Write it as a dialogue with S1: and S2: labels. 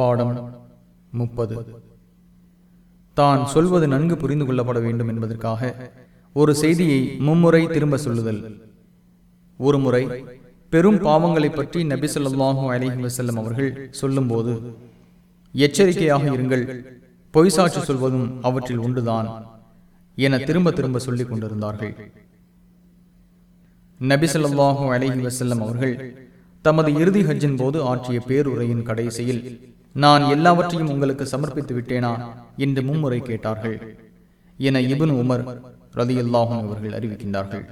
S1: பாடம் முப்பது. தான் சொல்வது நன்கு புரிந்து கொள்ளப்பட வேண்டும் என்பதற்காக ஒரு செய்தியை மும்முறை திரும்ப சொல்லுதல். ஒரு முறை பெரும் பாவங்களை பற்றி நபி ஸல்லல்லாஹு அலைஹி வஸல்லம் அவர்கள் சொல்லும்போது எச்சரிக்கையாக இருங்கள். பொய் சாட்சி சொல்வதும் அவற்றில் உண்டுதான் என திரும்ப திரும்ப சொல்லிக் கொண்டிருந்தார்கள். நபி ஸல்லல்லாஹு அலைஹி வஸல்லம் அவர்கள் தமது இறுதி ஹஜ்ஜின் போது ஆற்றிய பேருரையின் கடைசியில் நான் எல்லாவற்றையும் உங்களுக்கு சமர்ப்பித்து விட்டேனா என்று மும்முறை கேட்டார்கள். என இப்னு உமர் ரலியல்லாஹு அவர்கள் அறிவிக்கின்றார்கள்.